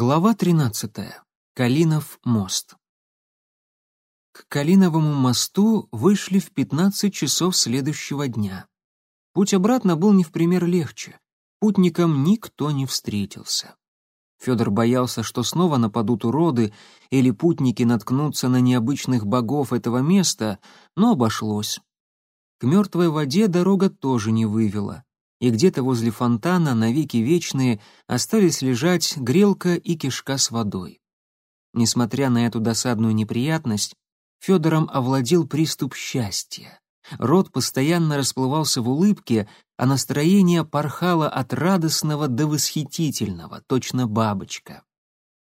Глава 13. Калинов мост. К Калиновому мосту вышли в 15 часов следующего дня. Путь обратно был не в пример легче. Путникам никто не встретился. Федор боялся, что снова нападут уроды или путники наткнутся на необычных богов этого места, но обошлось. К мертвой воде дорога тоже не вывела и где-то возле фонтана навеки вечные остались лежать грелка и кишка с водой. Несмотря на эту досадную неприятность, Федором овладел приступ счастья. Рот постоянно расплывался в улыбке, а настроение порхало от радостного до восхитительного, точно бабочка.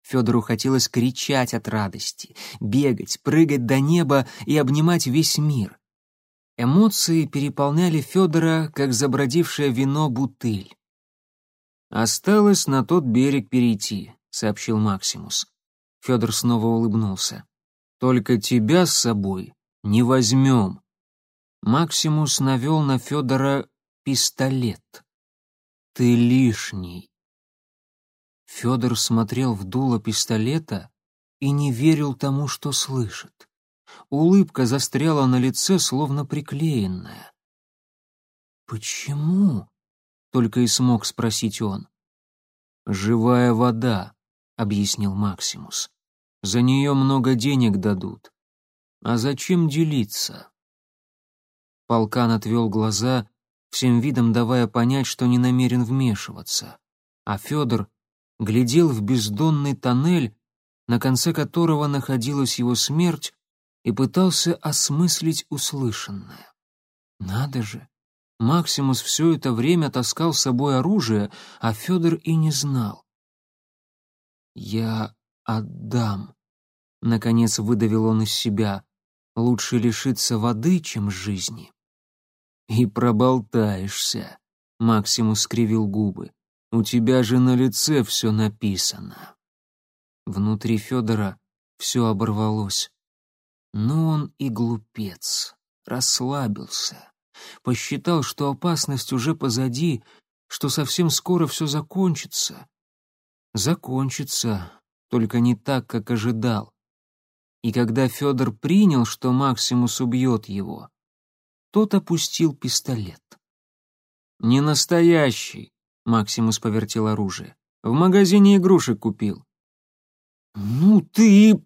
Федору хотелось кричать от радости, бегать, прыгать до неба и обнимать весь мир. Эмоции переполняли Федора, как забродившее вино бутыль. «Осталось на тот берег перейти», — сообщил Максимус. Федор снова улыбнулся. «Только тебя с собой не возьмем». Максимус навел на Федора пистолет. «Ты лишний». Федор смотрел в дуло пистолета и не верил тому, что слышит. Улыбка застряла на лице, словно приклеенная. «Почему?» — только и смог спросить он. «Живая вода», — объяснил Максимус. «За нее много денег дадут. А зачем делиться?» Полкан отвел глаза, всем видом давая понять, что не намерен вмешиваться. А Федор глядел в бездонный тоннель, на конце которого находилась его смерть, и пытался осмыслить услышанное. Надо же, Максимус все это время таскал с собой оружие, а Федор и не знал. «Я отдам», — наконец выдавил он из себя. «Лучше лишиться воды, чем жизни». «И проболтаешься», — Максимус скривил губы. «У тебя же на лице все написано». Внутри Федора все оборвалось. Но он и глупец, расслабился, посчитал, что опасность уже позади, что совсем скоро все закончится. Закончится, только не так, как ожидал. И когда Федор принял, что Максимус убьет его, тот опустил пистолет. «Не настоящий», — Максимус повертел оружие. «В магазине игрушек купил». «Ну ты...»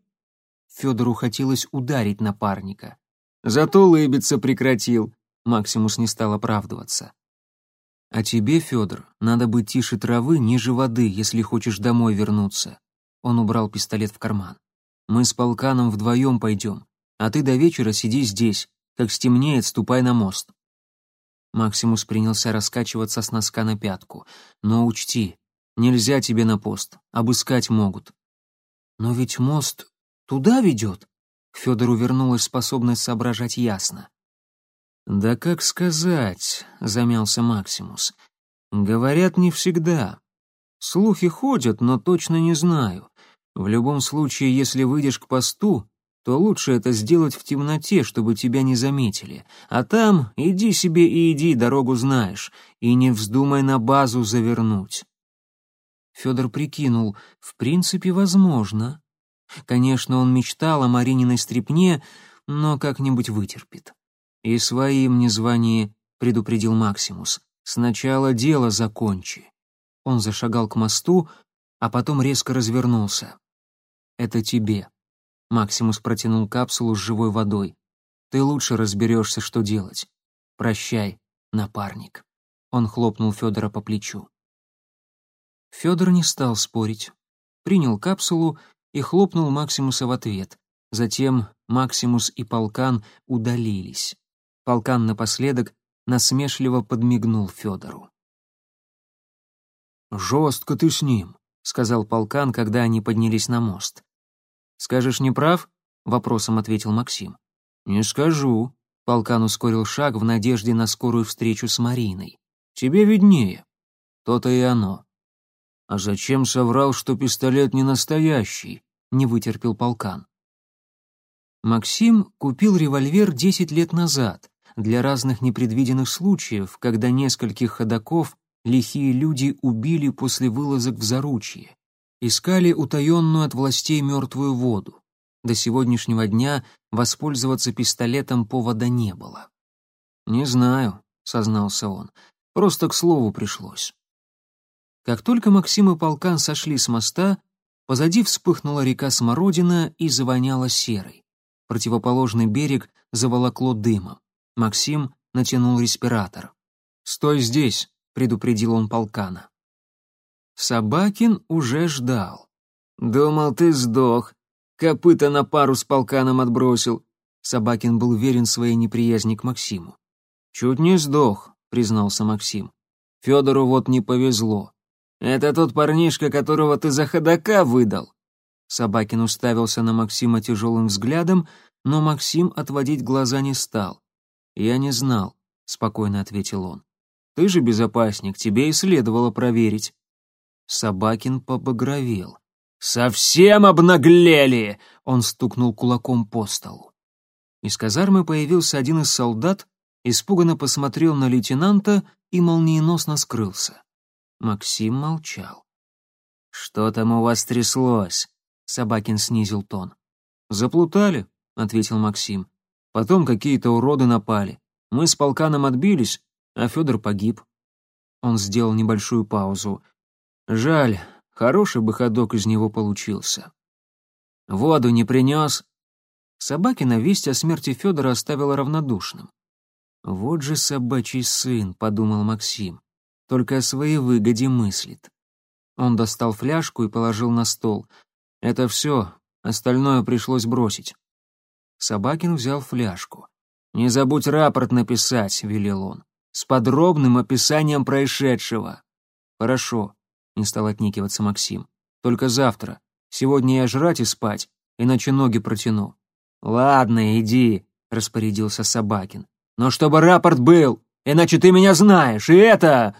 Федору хотелось ударить напарника. Зато улыбиться прекратил. Максимус не стал оправдываться. А тебе, Федор, надо быть тише травы, ниже воды, если хочешь домой вернуться. Он убрал пистолет в карман. Мы с полканом вдвоем пойдем, а ты до вечера сиди здесь. Как стемнеет, ступай на мост. Максимус принялся раскачиваться с носка на пятку. Но учти, нельзя тебе на пост, обыскать могут. Но ведь мост Туда ведет?» К Федору вернулась способность соображать ясно. «Да как сказать», — замялся Максимус. «Говорят, не всегда. Слухи ходят, но точно не знаю. В любом случае, если выйдешь к посту, то лучше это сделать в темноте, чтобы тебя не заметили. А там иди себе и иди, дорогу знаешь, и не вздумай на базу завернуть». Федор прикинул, в принципе, возможно. Конечно, он мечтал о Марининой стрипне, но как-нибудь вытерпит. «И своим не звони», — предупредил Максимус. «Сначала дело закончи». Он зашагал к мосту, а потом резко развернулся. «Это тебе». Максимус протянул капсулу с живой водой. «Ты лучше разберешься, что делать. Прощай, напарник». Он хлопнул Федора по плечу. Федор не стал спорить. Принял капсулу и хлопнул Максимуса в ответ. Затем Максимус и Полкан удалились. Полкан напоследок насмешливо подмигнул Федору. «Жестко ты с ним», — сказал Полкан, когда они поднялись на мост. «Скажешь, не прав?» — вопросом ответил Максим. «Не скажу», — Полкан ускорил шаг в надежде на скорую встречу с Мариной. «Тебе виднее». «То-то и оно». «А зачем соврал, что пистолет не настоящий?» Не вытерпел полкан. Максим купил револьвер 10 лет назад для разных непредвиденных случаев, когда нескольких ходаков лихие люди убили после вылазок в заручье. искали утаенную от властей мертвую воду. До сегодняшнего дня воспользоваться пистолетом повода не было. «Не знаю», — сознался он, — «просто к слову пришлось». Как только Максим и Полкан сошли с моста, позади вспыхнула река Смородина и завоняла серой. Противоположный берег заволокло дымом. Максим натянул респиратор. «Стой здесь», — предупредил он полкана. Собакин уже ждал. «Думал, ты сдох. Копыта на пару с полканом отбросил». Собакин был верен своей неприязни к Максиму. «Чуть не сдох», — признался Максим. «Федору вот не повезло. Это тот парнишка, которого ты за ходока выдал». Собакин уставился на Максима тяжелым взглядом, но Максим отводить глаза не стал. «Я не знал», — спокойно ответил он. «Ты же безопасник, тебе и следовало проверить». Собакин побагровел. «Совсем обнаглели!» — он стукнул кулаком по столу. Из казармы появился один из солдат, испуганно посмотрел на лейтенанта и молниеносно скрылся. Максим молчал. «Что там у вас тряслось?» — Собакин снизил тон. «Заплутали», — ответил Максим. «Потом какие-то уроды напали. Мы с полканом отбились, а Федор погиб». Он сделал небольшую паузу. Жаль, хороший бы ходок из него получился. Воду не принес. Собакина весть о смерти Федора оставила равнодушным. «Вот же собачий сын», — подумал Максим, — «только о своей выгоде мыслит». Он достал фляжку и положил на стол. «Это все, остальное пришлось бросить». Собакин взял фляжку. «Не забудь рапорт написать», — велел он, — «с подробным описанием происшедшего». «Хорошо не стал отникиваться Максим. «Только завтра. Сегодня я жрать и спать, иначе ноги протяну». «Ладно, иди», — распорядился Собакин. «Но чтобы рапорт был, иначе ты меня знаешь, и это...»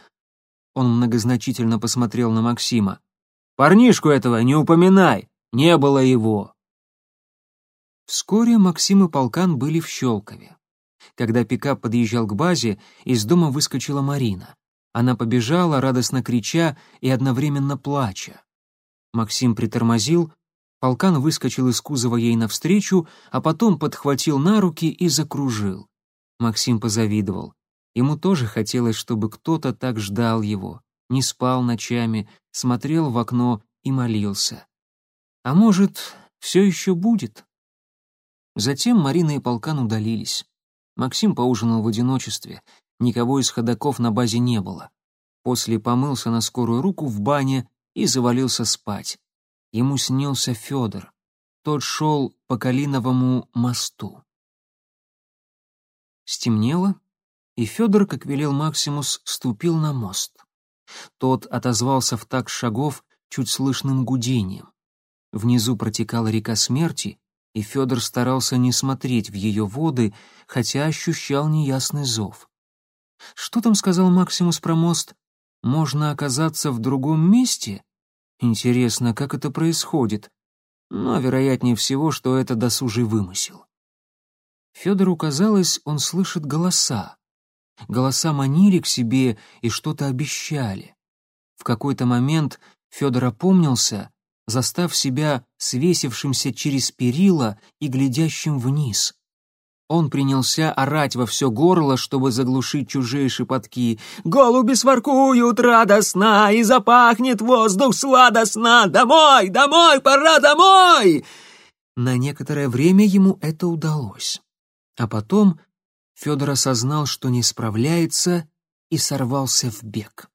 Он многозначительно посмотрел на Максима. «Парнишку этого не упоминай, не было его». Вскоре Максим и Полкан были в Щелкове. Когда пикап подъезжал к базе, из дома выскочила Марина. Она побежала, радостно крича и одновременно плача. Максим притормозил, полкан выскочил из кузова ей навстречу, а потом подхватил на руки и закружил. Максим позавидовал. Ему тоже хотелось, чтобы кто-то так ждал его, не спал ночами, смотрел в окно и молился. А может, все еще будет? Затем Марина и полкан удалились. Максим поужинал в одиночестве, Никого из ходаков на базе не было. После помылся на скорую руку в бане и завалился спать. Ему снился Федор. Тот шел по Калиновому мосту. Стемнело, и Федор, как велел Максимус, ступил на мост. Тот отозвался в так шагов чуть слышным гудением. Внизу протекала река смерти, и Федор старался не смотреть в ее воды, хотя ощущал неясный зов. Что там сказал Максимус про мост? Можно оказаться в другом месте? Интересно, как это происходит? Но вероятнее всего, что это досужий вымысел. Федору казалось, он слышит голоса. Голоса манили к себе и что-то обещали. В какой-то момент Федор опомнился, застав себя свесившимся через перила и глядящим вниз. Он принялся орать во все горло, чтобы заглушить чужие шепотки. «Голуби своркуют радостно, и запахнет воздух сладостно! Домой, домой, пора домой!» На некоторое время ему это удалось. А потом Федор осознал, что не справляется, и сорвался в бег.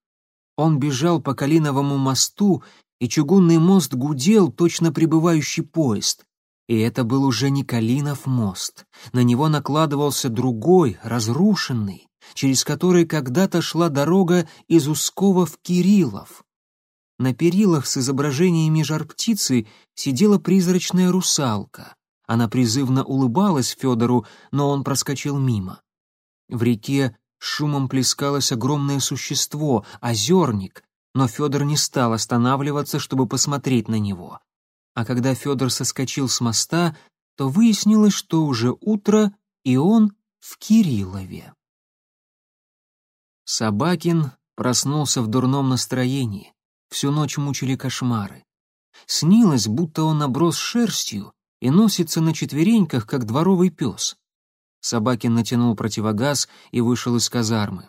Он бежал по Калиновому мосту, и чугунный мост гудел, точно прибывающий поезд. И это был уже не Калинов мост. На него накладывался другой, разрушенный, через который когда-то шла дорога из Ускова в Кириллов. На перилах с изображениями жар-птицы сидела призрачная русалка. Она призывно улыбалась Федору, но он проскочил мимо. В реке шумом плескалось огромное существо, озерник, но Федор не стал останавливаться, чтобы посмотреть на него а когда Федор соскочил с моста, то выяснилось, что уже утро, и он в Кириллове. Собакин проснулся в дурном настроении. Всю ночь мучили кошмары. Снилось, будто он оброс шерстью и носится на четвереньках, как дворовый пес. Собакин натянул противогаз и вышел из казармы.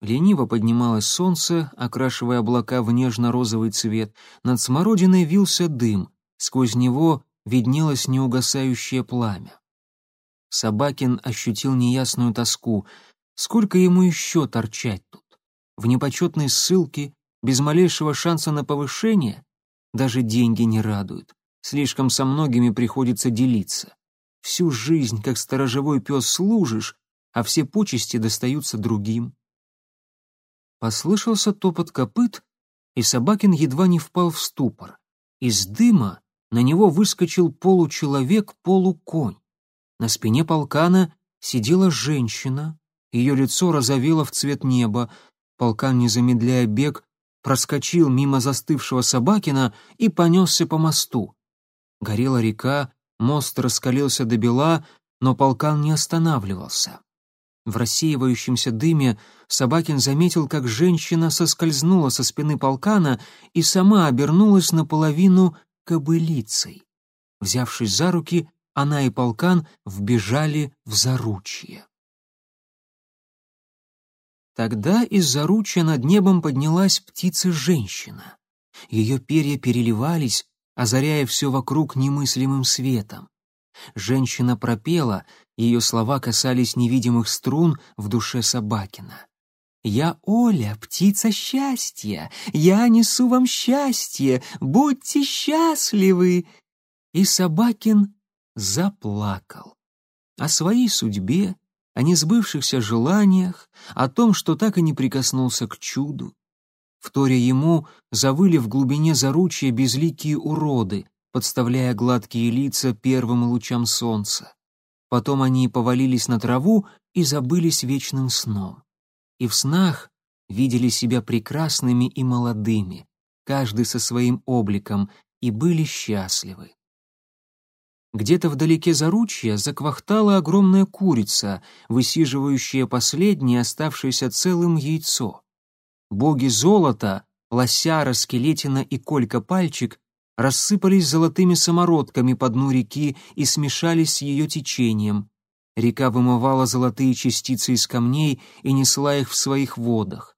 Лениво поднималось солнце, окрашивая облака в нежно-розовый цвет. Над смородиной вился дым, сквозь него виднелось неугасающее пламя. Собакин ощутил неясную тоску. Сколько ему еще торчать тут? В непочетной ссылке, без малейшего шанса на повышение? Даже деньги не радуют. Слишком со многими приходится делиться. Всю жизнь, как сторожевой пес, служишь, а все почести достаются другим. Послышался топот копыт, и Собакин едва не впал в ступор. Из дыма на него выскочил получеловек-полуконь. На спине полкана сидела женщина, ее лицо розовело в цвет неба. Полкан, не замедляя бег, проскочил мимо застывшего Собакина и понесся по мосту. Горела река, мост раскалился до бела, но полкан не останавливался. В рассеивающемся дыме Собакин заметил, как женщина соскользнула со спины полкана и сама обернулась наполовину кобылицей. Взявшись за руки, она и полкан вбежали в заручье. Тогда из заручья над небом поднялась птица-женщина. Ее перья переливались, озаряя все вокруг немыслимым светом. Женщина пропела, ее слова касались невидимых струн в душе Собакина. «Я Оля, птица счастья, я несу вам счастье, будьте счастливы!» И Собакин заплакал. О своей судьбе, о несбывшихся желаниях, о том, что так и не прикоснулся к чуду. Вторя ему завыли в глубине заручья безликие уроды, подставляя гладкие лица первым лучам солнца. Потом они повалились на траву и забылись вечным сном. И в снах видели себя прекрасными и молодыми, каждый со своим обликом, и были счастливы. Где-то вдалеке заручья заквахтала огромная курица, высиживающая последнее оставшееся целым яйцо. Боги золота, лосяра, скелетина и колька пальчик рассыпались золотыми самородками по дну реки и смешались с ее течением. Река вымывала золотые частицы из камней и несла их в своих водах.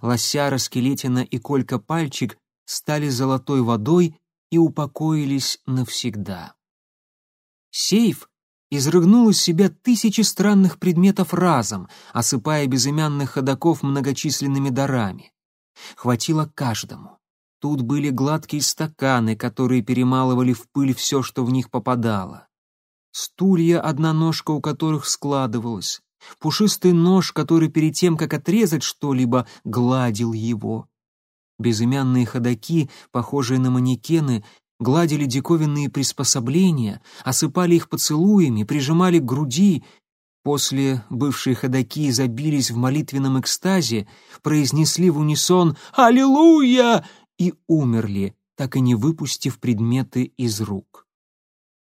Лосяра, скелетина и колька пальчик стали золотой водой и упокоились навсегда. Сейф изрыгнул из себя тысячи странных предметов разом, осыпая безымянных ходоков многочисленными дарами. Хватило каждому. Тут были гладкие стаканы, которые перемалывали в пыль все, что в них попадало. Стулья, одна ножка у которых складывалась. Пушистый нож, который перед тем, как отрезать что-либо, гладил его. Безымянные ходаки, похожие на манекены, гладили диковинные приспособления, осыпали их поцелуями, прижимали к груди. После бывшие ходаки забились в молитвенном экстазе, произнесли в унисон «Аллилуйя!» и умерли, так и не выпустив предметы из рук.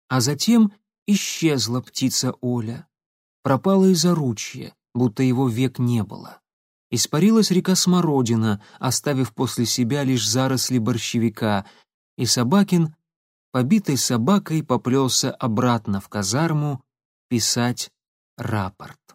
А затем исчезла птица Оля. Пропала из оручья, будто его век не было. Испарилась река Смородина, оставив после себя лишь заросли борщевика, и Собакин, побитой собакой, поплелся обратно в казарму писать рапорт.